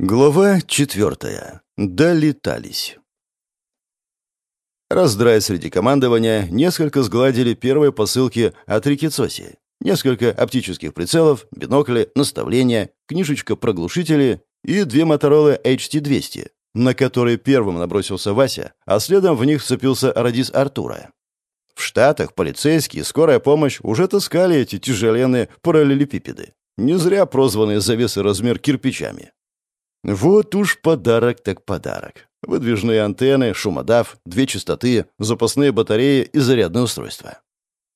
Глава четвертая. Долетались. Раздрай среди командования несколько сгладили первые посылки от Рикицоси. Несколько оптических прицелов, бинокли, наставления, книжечка-проглушители и две Моторолы HT-200, на которые первым набросился Вася, а следом в них вцепился радис Артура. В Штатах полицейские и скорая помощь уже таскали эти тяжеленные параллелепипеды, не зря прозванные за вес и размер кирпичами. Вот уж подарок так подарок. Выдвижные антенны, шумодав, две частоты, запасные батареи и зарядное устройство.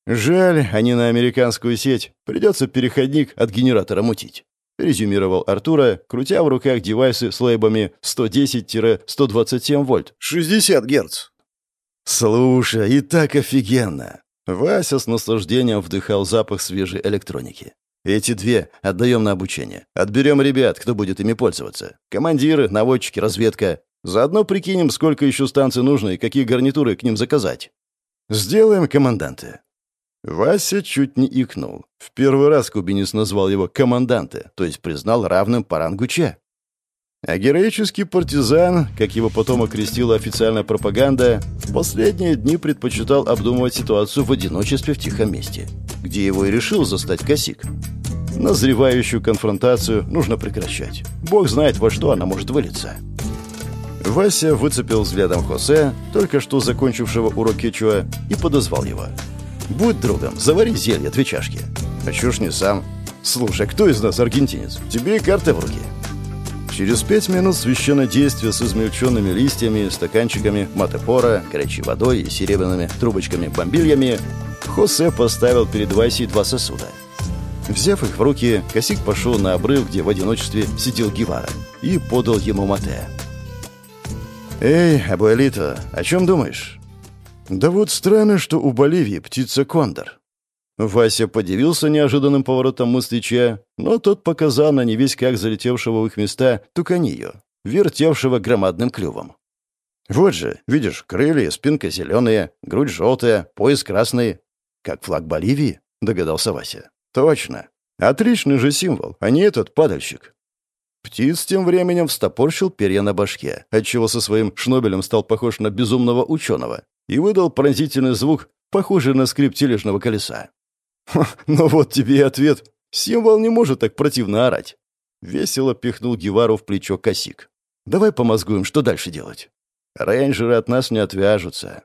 Жаль, а не на американскую сеть. Придется переходник от генератора мутить. Резюмировал Артура, крутя в руках девайсы с лейбами 110-127 вольт. 60 Гц. Слушай, и так офигенно. Вася с наслаждением вдыхал запах свежей электроники. Эти две отдаем на обучение. Отберем ребят, кто будет ими пользоваться. Командиры, наводчики, разведка. Заодно прикинем, сколько еще станций нужно и какие гарнитуры к ним заказать. Сделаем, команданты. Вася чуть не икнул. В первый раз кубинец назвал его команданты, то есть признал равным по рангу Че. А героический партизан, как его потом окрестила официальная пропаганда, в последние дни предпочитал обдумывать ситуацию в одиночестве в тихом месте, где его и решил застать косик. Назревающую конфронтацию нужно прекращать. Бог знает, во что она может вылиться. Вася выцепил взглядом Хосе, только что закончившего урок Кечуа, и подозвал его. «Будь другом, завари зелье, две чашки». «А чё ж не сам?» «Слушай, кто из нас аргентинец? Тебе и карта в руки». Через пять минут священнодействия с измельченными листьями, стаканчиками матепора, горячей водой и серебряными трубочками-бомбильями Хосе поставил перед Васей два сосуда – Взяв их в руки, Косик пошел на обрыв, где в одиночестве сидел Гевара, и подал ему мате. «Эй, Абуэлито, о чем думаешь?» «Да вот странно, что у Боливии птица кондор». Вася подивился неожиданным поворотом мыслича, но тот показал на невесть как залетевшего в их места туканию, вертевшего громадным клювом. «Вот же, видишь, крылья, спинка зеленые, грудь желтая, пояс красный. Как флаг Боливии?» — догадался Вася. Точно. Отличный же символ, а не этот падальщик. Птиц тем временем встопорщил перья на башке, отчего со своим шнобелем стал похож на безумного ученого и выдал пронзительный звук, похожий на скрип тележного колеса. «Ну вот тебе и ответ. Символ не может так противно орать». Весело пихнул Гевару в плечо косик. «Давай помозгуем, что дальше делать. Рейнджеры от нас не отвяжутся.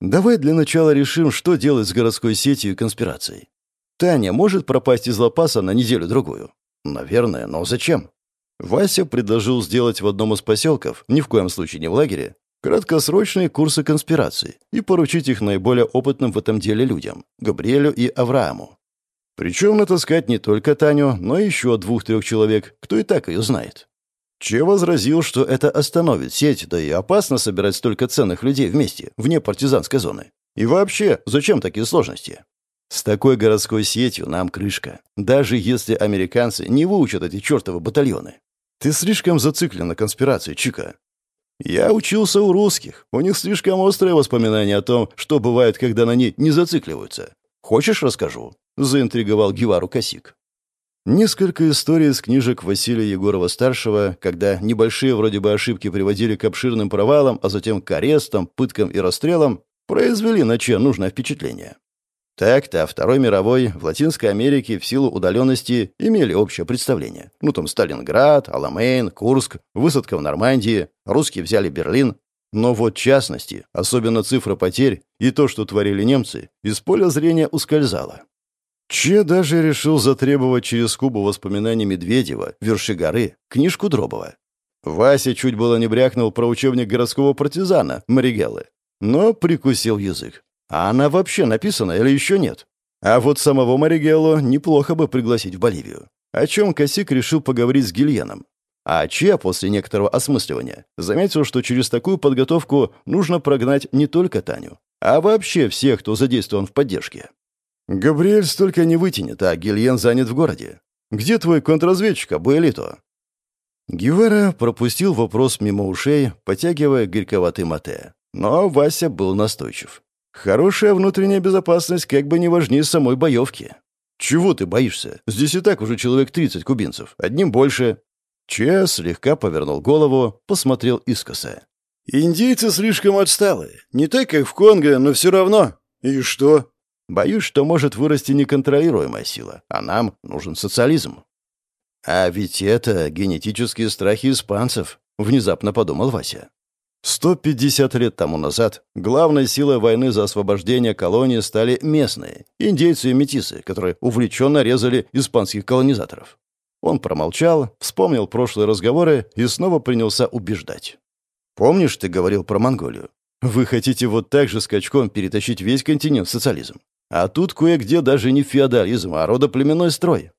Давай для начала решим, что делать с городской сетью и конспирацией. Таня может пропасть из лопаса на неделю-другую? Наверное, но зачем? Вася предложил сделать в одном из поселков, ни в коем случае не в лагере, краткосрочные курсы конспирации и поручить их наиболее опытным в этом деле людям — Габриэлю и Аврааму. Причем натаскать не только Таню, но еще двух-трех человек, кто и так ее знает. Че возразил, что это остановит сеть, да и опасно собирать столько ценных людей вместе, вне партизанской зоны. И вообще, зачем такие сложности? С такой городской сетью нам крышка, даже если американцы не выучат эти чертовы батальоны. Ты слишком зациклен на конспирации, Чика. Я учился у русских. У них слишком острые воспоминания о том, что бывает, когда на ней не зацикливаются. Хочешь, расскажу?» — заинтриговал Гевару Косик. Несколько историй из книжек Василия Егорова-старшего, когда небольшие вроде бы ошибки приводили к обширным провалам, а затем к арестам, пыткам и расстрелам, произвели на Че нужное впечатление. Так-то о Второй мировой в Латинской Америке в силу удаленности имели общее представление. Ну там Сталинград, Аламейн, Курск, высадка в Нормандии, русские взяли Берлин. Но вот частности, особенно цифра потерь и то, что творили немцы, из поля зрения ускользало. Че даже решил затребовать через Кубу воспоминаний Медведева, верши горы, книжку Дробова. Вася чуть было не брякнул про учебник городского партизана Маригеллы, но прикусил язык. А она вообще написана или еще нет? А вот самого Маригелло неплохо бы пригласить в Боливию. О чем Косик решил поговорить с Гильеном. А Че, после некоторого осмысливания, заметил, что через такую подготовку нужно прогнать не только Таню, а вообще всех, кто задействован в поддержке. «Габриэль столько не вытянет, а Гильен занят в городе. Где твой контрразведчик, Абуэлито?» Гивера пропустил вопрос мимо ушей, потягивая горьковатый мате. Но Вася был настойчив. Хорошая внутренняя безопасность как бы не важнее самой боевки. Чего ты боишься? Здесь и так уже человек 30 кубинцев. Одним больше. Че слегка повернул голову, посмотрел искоса. «Индейцы слишком отсталые. Не так, как в Конго, но все равно. И что?» «Боюсь, что может вырасти неконтролируемая сила, а нам нужен социализм». «А ведь это генетические страхи испанцев», — внезапно подумал Вася. 150 лет тому назад главной силой войны за освобождение колонии стали местные, индейцы и метисы, которые увлеченно резали испанских колонизаторов. Он промолчал, вспомнил прошлые разговоры и снова принялся убеждать. «Помнишь, ты говорил про Монголию? Вы хотите вот так же скачком перетащить весь континент в социализм. А тут кое-где даже не феодализм, а родоплеменной строй.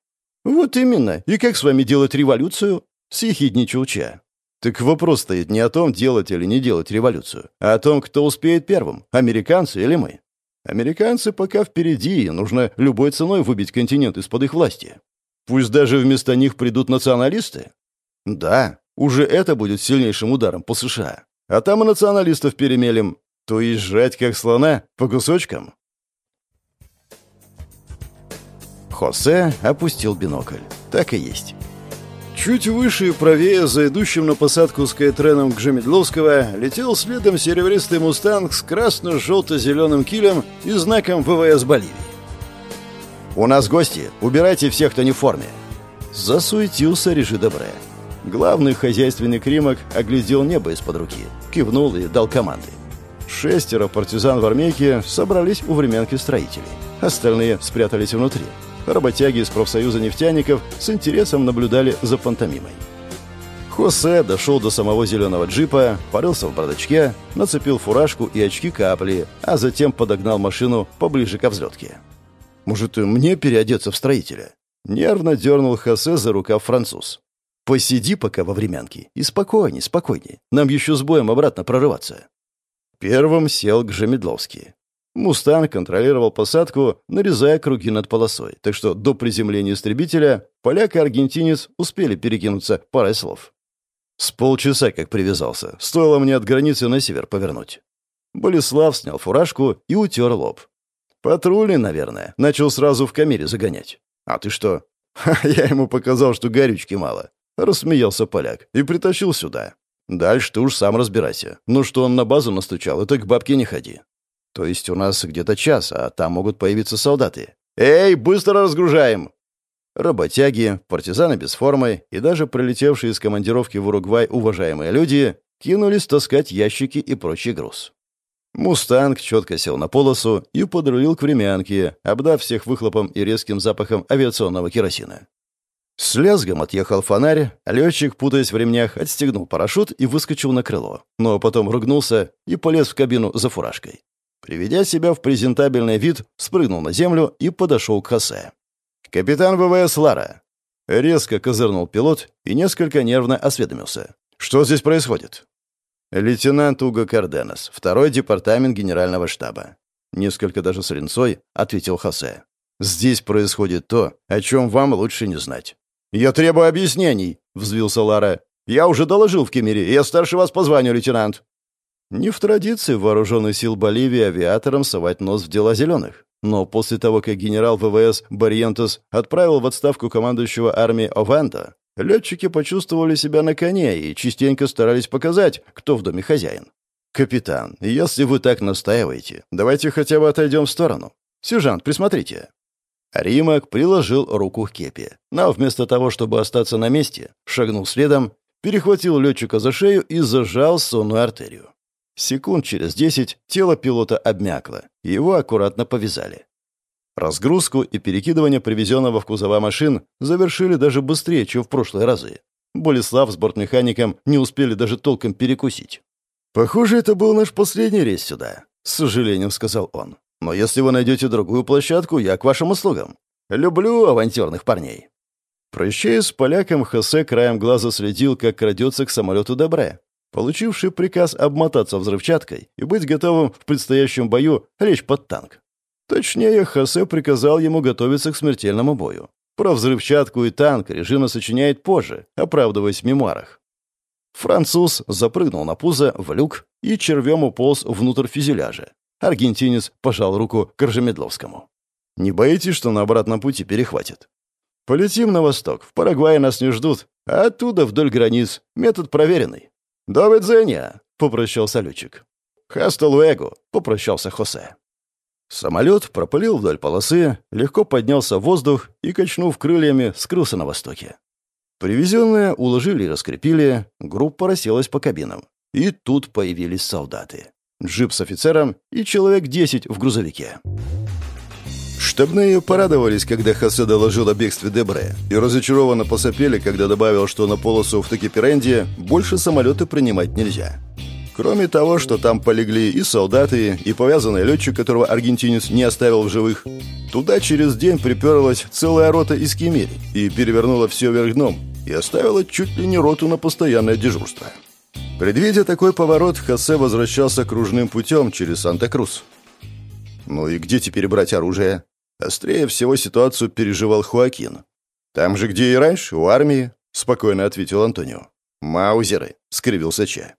«Вот именно. И как с вами делать революцию?» — съехидничал Ча. «Так вопрос стоит не о том, делать или не делать революцию, а о том, кто успеет первым, американцы или мы. Американцы пока впереди, и нужно любой ценой выбить континент из-под их власти. Пусть даже вместо них придут националисты. Да, уже это будет сильнейшим ударом по США. А там и националистов перемелем. То есть жрать как слона по кусочкам. Хосе опустил бинокль. Так и есть. Чуть выше и правее, за идущим на посадку скайтреном к Жемедловского, летел следом серебристый «Мустанг» с красно-желто-зеленым килем и знаком ВВС Боливии. «У нас гости. Убирайте всех, кто не в форме». Засуетился Режи Добре. Главный хозяйственный Кримок оглядел небо из-под руки, кивнул и дал команды. Шестеро партизан в армейке собрались у временки строителей. Остальные спрятались внутри. Работяги из профсоюза нефтяников с интересом наблюдали за пантомимой. Хосе дошел до самого зеленого джипа, порылся в бардачке, нацепил фуражку и очки капли, а затем подогнал машину поближе к взлетке. «Может, мне переодеться в строителя?» Нервно дернул Хосе за рукав француз. «Посиди пока во времянке и спокойней, спокойней. Нам еще с боем обратно прорываться». Первым сел Гжемедловский. «Мустанг» контролировал посадку, нарезая круги над полосой, так что до приземления истребителя поляк и аргентинец успели перекинуться парой слов. С полчаса как привязался. Стоило мне от границы на север повернуть. Болеслав снял фуражку и утер лоб. «Патрульный, наверное. Начал сразу в камере загонять. А ты что?» Ха, «Я ему показал, что горючки мало». Рассмеялся поляк и притащил сюда. «Дальше ты уж сам разбирайся. Ну что он на базу настучал, это к бабке не ходи. То есть у нас где-то час, а там могут появиться солдаты. Эй, быстро разгружаем! Работяги, партизаны без формы и даже прилетевшие из командировки в Уругвай уважаемые люди кинулись таскать ящики и прочий груз. «Мустанг» четко сел на полосу и подрулил к времянке, обдав всех выхлопом и резким запахом авиационного керосина. С лязгом отъехал фонарь, летчик, путаясь в ремнях, отстегнул парашют и выскочил на крыло, но потом ругнулся и полез в кабину за фуражкой. Приведя себя в презентабельный вид, спрыгнул на землю и подошел к Хосе. «Капитан ВВС Лара!» Резко козырнул пилот и несколько нервно осведомился. «Что здесь происходит?» «Лейтенант Уго Карденес, второй департамент генерального штаба». Несколько даже с линцой ответил Хосе. «Здесь происходит то, о чем вам лучше не знать». «Я требую объяснений», — взвился Лара. «Я уже доложил в Кемере, я старше вас по званию, лейтенант». Не в традиции вооруженных сил Боливии авиаторам совать нос в дела зеленых. Но после того, как генерал ВВС Барьентес отправил в отставку командующего армией Ованта, летчики почувствовали себя на коне и частенько старались показать, кто в доме хозяин. «Капитан, если вы так настаиваете, давайте хотя бы отойдем в сторону. Сержант, присмотрите». Римак приложил руку к кепи, но вместо того, чтобы остаться на месте, шагнул следом, перехватил летчика за шею и зажал сонную артерию. Секунд через десять тело пилота обмякло, его аккуратно повязали. Разгрузку и перекидывание привезенного в кузова машин завершили даже быстрее, чем в прошлые разы. Болеслав с бортмехаником не успели даже толком перекусить. «Похоже, это был наш последний рейс сюда», — с сожалением сказал он. «Но если вы найдете другую площадку, я к вашим услугам. Люблю авантюрных парней». Прощаясь с поляком, Хосе краем глаза следил, как крадется к самолету Добре, получивший приказ обмотаться взрывчаткой и быть готовым в предстоящем бою лечь под танк. Точнее, Хосе приказал ему готовиться к смертельному бою. Про взрывчатку и танк режима сочиняет позже, оправдываясь в мемуарах. Француз запрыгнул на пузо в люк и червем уполз внутрь фюзеляжа. Аргентинец пожал руку Коржемедловскому. «Не боитесь, что на обратном пути перехватит?» «Полетим на восток. В Парагвае нас не ждут. А оттуда вдоль границ. Метод проверенный. «До видзения!» — попрощался летчик. «Хаста луэгу!» — попрощался Хосе. Самолет пропылил вдоль полосы, легко поднялся в воздух и, качнув крыльями, скрылся на востоке. Привезенные уложили и раскрепили, группа расселась по кабинам. И тут появились солдаты. Джип с офицером и человек десять в грузовике. Штабные порадовались, когда Хосе доложил о бегстве Дебре, и разочарованно посопели, когда добавил, что на полосу в Такипиренде больше самолеты принимать нельзя. Кроме того, что там полегли и солдаты, и повязанный летчик, которого аргентинец не оставил в живых, туда через день приперлась целая рота из Кемери и перевернула все вверх дном, и оставила чуть ли не роту на постоянное дежурство. Предвидя такой поворот, Хосе возвращался кружным путем через Санта-Крус. Ну и где теперь брать оружие? Острее всего ситуацию переживал Хуакин. «Там же, где и раньше, у армии», — спокойно ответил Антонио. «Маузеры», — скривился Ча.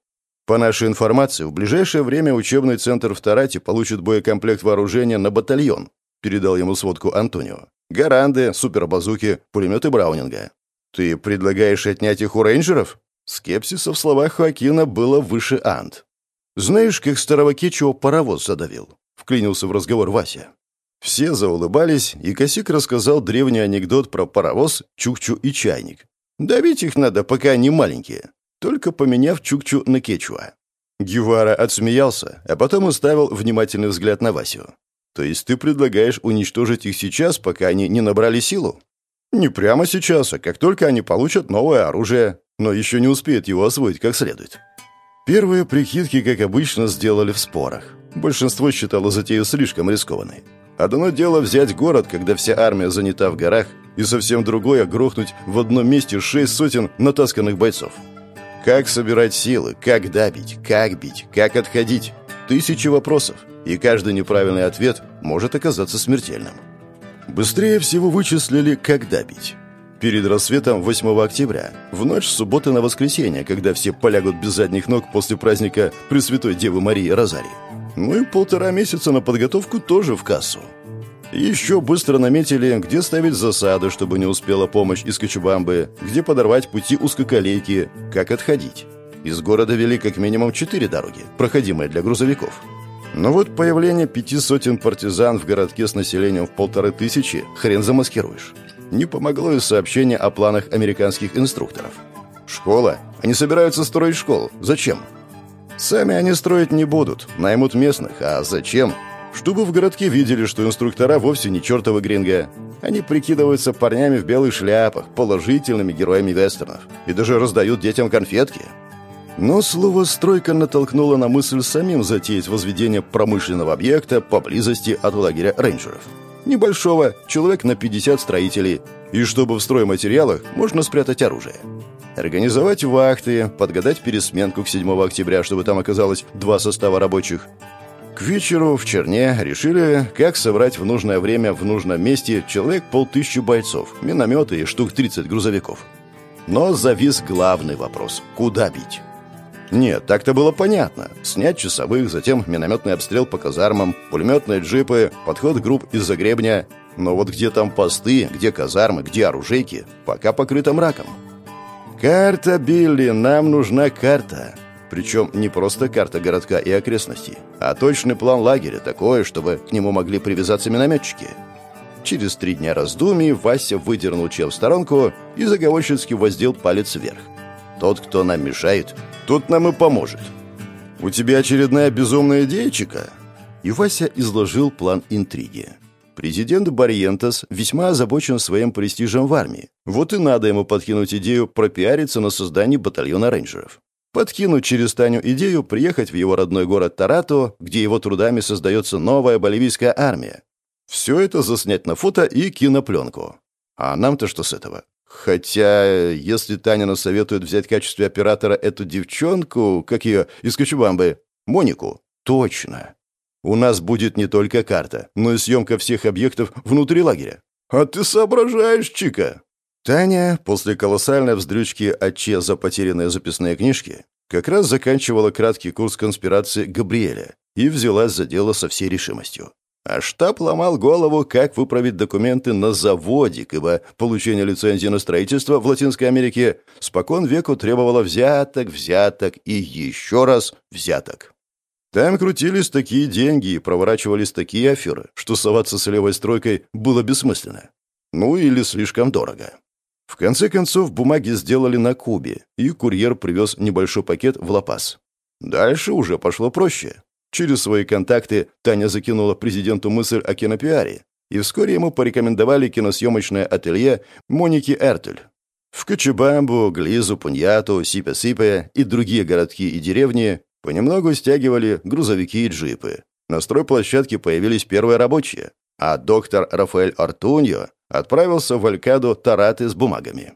По нашей информации, в ближайшее время учебный центр в Тарате получит боекомплект вооружения на батальон, передал ему сводку Антонио. Гаранды, супербазуки, пулеметы Браунинга. Ты предлагаешь отнять их у рейнджеров? Скепсиса в словах Хоакина было выше Ант. Знаешь, как старого Кечуа паровоз задавил? Вклинился в разговор Вася. Все заулыбались, и Косик рассказал древний анекдот про паровоз, чукчу и чайник. Давить их надо, пока они маленькие только поменяв Чукчу на Кечуа. Гевара отсмеялся, а потом уставил внимательный взгляд на Васю. «То есть ты предлагаешь уничтожить их сейчас, пока они не набрали силу?» «Не прямо сейчас, а как только они получат новое оружие, но еще не успеют его освоить как следует». Первые прикидки, как обычно, сделали в спорах. Большинство считало затею слишком рискованной. Одно дело взять город, когда вся армия занята в горах, и совсем другое — грохнуть в одном месте шесть сотен натасканных бойцов. Как собирать силы, как добить, как бить, как отходить? Тысячи вопросов, и каждый неправильный ответ может оказаться смертельным. Быстрее всего вычислили, как добить. Перед рассветом 8 октября, в ночь с субботы на воскресенье, когда все полягут без задних ног после праздника Пресвятой Девы Марии Розарии. Ну и полтора месяца на подготовку тоже в кассу. Еще быстро наметили, где ставить засады, чтобы не успела помощь из Кочубамбы, где подорвать пути узкоколейки, как отходить. Из города вели как минимум четыре дороги, проходимые для грузовиков. Но вот появление пяти сотен партизан в городке с населением в полторы тысячи хрен замаскируешь. Не помогло и сообщение о планах американских инструкторов. Школа? Они собираются строить школу. Зачем? Сами они строить не будут, наймут местных. А зачем? чтобы в городке видели, что инструктора вовсе не чертовы гринго. Они прикидываются парнями в белых шляпах, положительными героями вестернов, и даже раздают детям конфетки. Но слово «стройка» натолкнуло на мысль самим затеять возведение промышленного объекта поблизости от лагеря рейнджеров. Небольшого, человек на 50 строителей, и чтобы в стройматериалах можно спрятать оружие. Организовать вахты, подгадать пересменку к 7 октября, чтобы там оказалось два состава рабочих, к вечеру в Черне решили, как собрать в нужное время в нужном месте человек полтыщи бойцов, минометы и штук 30 грузовиков. Но завис главный вопрос – куда бить? Нет, так-то было понятно. Снять часовых, затем минометный обстрел по казармам, пулеметные джипы, подход групп из-за гребня. Но вот где там посты, где казармы, где оружейки, пока покрыто мраком. «Карта, Билли, нам нужна карта!» Причем не просто карта городка и окрестностей, а точный план лагеря, такой, чтобы к нему могли привязаться минометчики. Через три дня раздумий Вася выдернул чел в сторонку и заговорщицки воздел палец вверх. «Тот, кто нам мешает, тот нам и поможет». «У тебя очередная безумная идея, Чика?» И Вася изложил план интриги. Президент Барьентес весьма озабочен своим престижем в армии. Вот и надо ему подкинуть идею пропиариться на создании батальона рейнджеров подкинуть через Таню идею приехать в его родной город Тарату, где его трудами создается новая боливийская армия. Все это заснять на фото и кинопленку. А нам-то что с этого? Хотя, если Таня нас советует взять в качестве оператора эту девчонку, как ее, из Кочубамбы, Монику, точно. У нас будет не только карта, но и съемка всех объектов внутри лагеря. А ты соображаешь, Чика. Таня, после колоссальной вздрючки Че за потерянные записные книжки, как раз заканчивала краткий курс конспирации Габриэля и взялась за дело со всей решимостью. А штаб ломал голову, как выправить документы на заводе, ибо получение лицензии на строительство в Латинской Америке спокон веку требовало взяток, взяток и еще раз взяток. Там крутились такие деньги и проворачивались такие аферы, что соваться с левой стройкой было бессмысленно. Ну или слишком дорого. В конце концов, бумаги сделали на Кубе, и курьер привез небольшой пакет в Лапас. Дальше уже пошло проще. Через свои контакты Таня закинула президенту мысль о кинопиаре, и вскоре ему порекомендовали киносъемочное ателье Моники Эртель. В Кочебамбу, Глизу, Пуньяту, Сипе-Сипе и другие городки и деревни понемногу стягивали грузовики и джипы. На стройплощадке появились первые рабочие, а доктор Рафаэль Артуньо отправился в Алькаду Тараты с бумагами.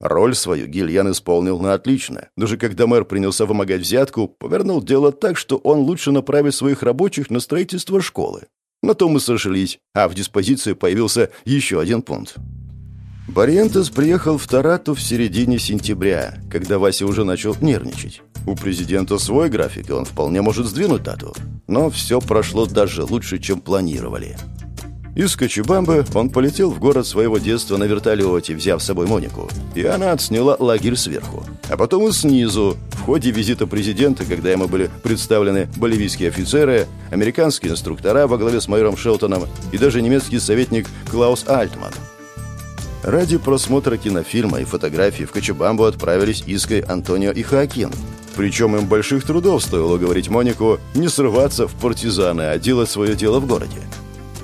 Роль свою Гильян исполнил на отлично. Даже когда мэр принялся вымогать взятку, повернул дело так, что он лучше направит своих рабочих на строительство школы. На том мы сошлись, а в диспозиции появился еще один пункт. Бариентес приехал в Тарату в середине сентября, когда Вася уже начал нервничать. У президента свой график, и он вполне может сдвинуть дату. Но все прошло даже лучше, чем планировали. Из Кочебамбы он полетел в город своего детства на вертолете, взяв с собой Монику. И она отсняла лагерь сверху. А потом и снизу. В ходе визита президента, когда ему были представлены боливийские офицеры, американские инструктора во главе с майором Шелтоном и даже немецкий советник Клаус Альтман. Ради просмотра кинофильма и фотографий в Кочебамбу отправились Иской, Антонио и Хоакин. Причем им больших трудов стоило говорить Монику не срываться в партизаны, а делать свое дело в городе.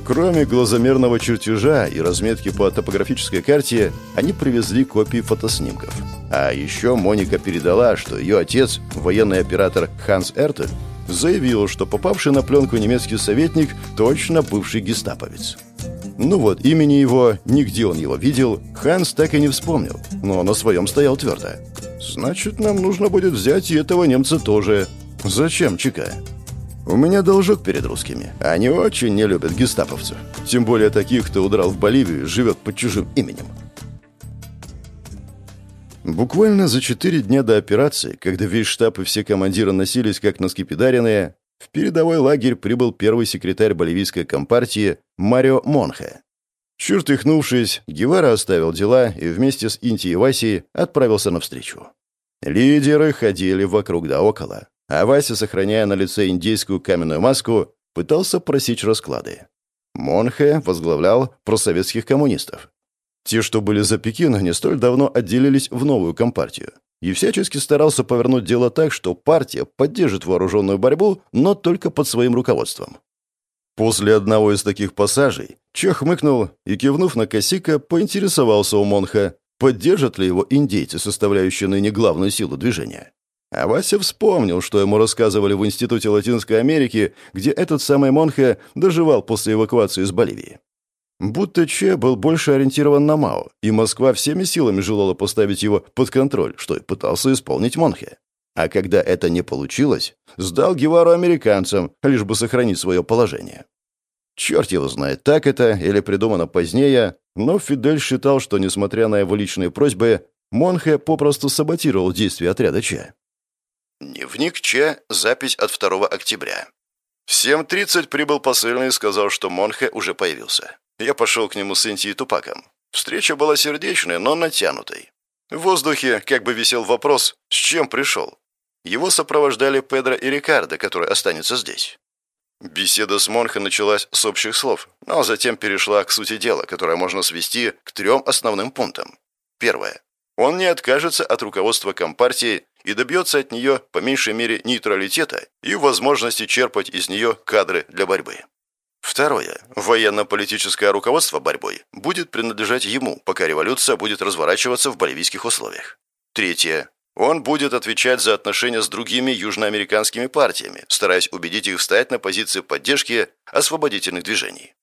Кроме глазомерного чертежа и разметки по топографической карте, они привезли копии фотоснимков. А еще Моника передала, что ее отец, военный оператор Ханс Эртель, заявил, что попавший на пленку немецкий советник точно бывший гестаповец. Ну вот, имени его, нигде он его видел, Ханс так и не вспомнил, но на своем стоял твердо. «Значит, нам нужно будет взять и этого немца тоже. Зачем ЧК?» У меня должок перед русскими. Они очень не любят гестаповцев. Тем более таких, кто удрал в Боливию и живет под чужим именем. Буквально за четыре дня до операции, когда весь штаб и все командиры носились как носки педаренные, в передовой лагерь прибыл первый секретарь боливийской компартии Марио Монхе. Чертыхнувшись, Гевара оставил дела и вместе с Инти и Васей отправился навстречу. Лидеры ходили вокруг да около, а Вася, сохраняя на лице индейскую каменную маску, пытался просечь расклады. Монхе возглавлял просоветских коммунистов. Те, что были за Пекин, не столь давно отделились в новую компартию. И всячески старался повернуть дело так, что партия поддержит вооруженную борьбу, но только под своим руководством. После одного из таких пассажей Чех хмыкнул и, кивнув на Косика, поинтересовался у Монха, поддержат ли его индейцы, составляющие ныне главную силу движения. А Вася вспомнил, что ему рассказывали в Институте Латинской Америки, где этот самый Монхе доживал после эвакуации из Боливии. Будто Че был больше ориентирован на Мао, и Москва всеми силами желала поставить его под контроль, что и пытался исполнить Монхе. А когда это не получилось, сдал Гевару американцам, лишь бы сохранить свое положение. Черт его знает, так это или придумано позднее, но Фидель считал, что, несмотря на его личные просьбы, Монхе попросту саботировал действия отряда Че. Дневник Че, запись от 2 октября. В 7.30 прибыл посыльный и сказал, что Монхе уже появился. Я пошел к нему с Инти и Тупаком. Встреча была сердечной, но натянутой. В воздухе как бы висел вопрос, с чем пришел. Его сопровождали Педро и Рикардо, который останется здесь. Беседа с Монхе началась с общих слов, но затем перешла к сути дела, которое можно свести к трем основным пунктам. Первое. Он не откажется от руководства Компартии и добьется от нее по меньшей мере нейтралитета и возможности черпать из нее кадры для борьбы. Второе. Военно-политическое руководство борьбой будет принадлежать ему, пока революция будет разворачиваться в боливийских условиях. Третье. Он будет отвечать за отношения с другими южноамериканскими партиями, стараясь убедить их встать на позиции поддержки освободительных движений.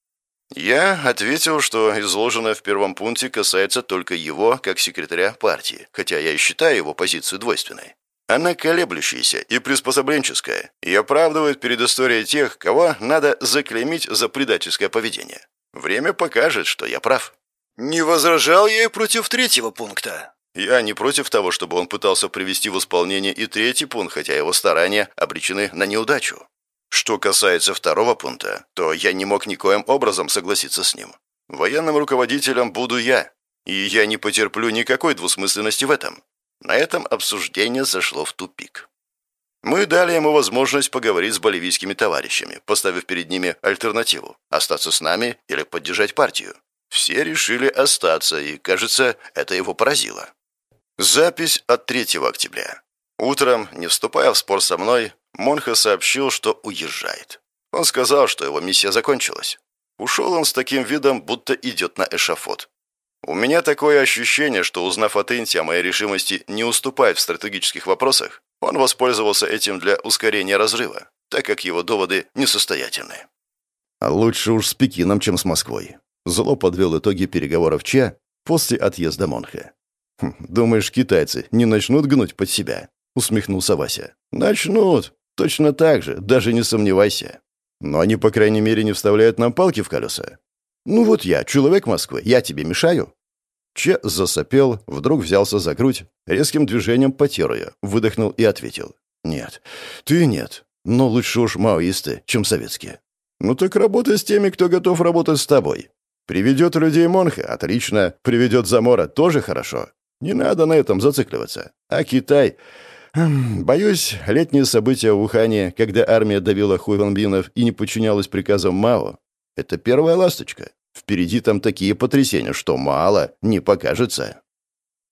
Я ответил, что изложенное в первом пункте касается только его, как секретаря партии, хотя я и считаю его позицию двойственной. Она колеблющаяся и приспособленческая, и оправдывает перед историей тех, кого надо заклеймить за предательское поведение. Время покажет, что я прав. Не возражал я и против третьего пункта. Я не против того, чтобы он пытался привести в исполнение и третий пункт, хотя его старания обречены на неудачу. Что касается второго пункта, то я не мог никоим образом согласиться с ним. Военным руководителем буду я, и я не потерплю никакой двусмысленности в этом. На этом обсуждение зашло в тупик. Мы дали ему возможность поговорить с боливийскими товарищами, поставив перед ними альтернативу – остаться с нами или поддержать партию. Все решили остаться, и, кажется, это его поразило. Запись от 3 октября. Утром, не вступая в спор со мной, Монха сообщил, что уезжает. Он сказал, что его миссия закончилась. Ушел он с таким видом, будто идет на эшафот. У меня такое ощущение, что, узнав от Инти о моей решимости не уступать в стратегических вопросах, он воспользовался этим для ускорения разрыва, так как его доводы несостоятельны. А лучше уж с Пекином, чем с Москвой. Зло подвел итоги переговоров Че после отъезда Монха. «Хм, «Думаешь, китайцы не начнут гнуть под себя?» — усмехнулся Вася. «Начнут. Точно так же, даже не сомневайся. Но они, по крайней мере, не вставляют нам палки в колеса. Ну вот я, человек Москвы, я тебе мешаю?» Че засопел, вдруг взялся за грудь, резким движением потер ее, выдохнул и ответил. «Нет, ты нет. Но лучше уж маоисты, чем советские. Ну так работай с теми, кто готов работать с тобой. Приведет людей Монха — отлично, приведет Замора — тоже хорошо. Не надо на этом зацикливаться. А Китай... Боюсь, летние события в Ухане, когда армия давила хуйванбинов и не подчинялась приказам Мао, это первая ласточка. Впереди там такие потрясения, что мало не покажется.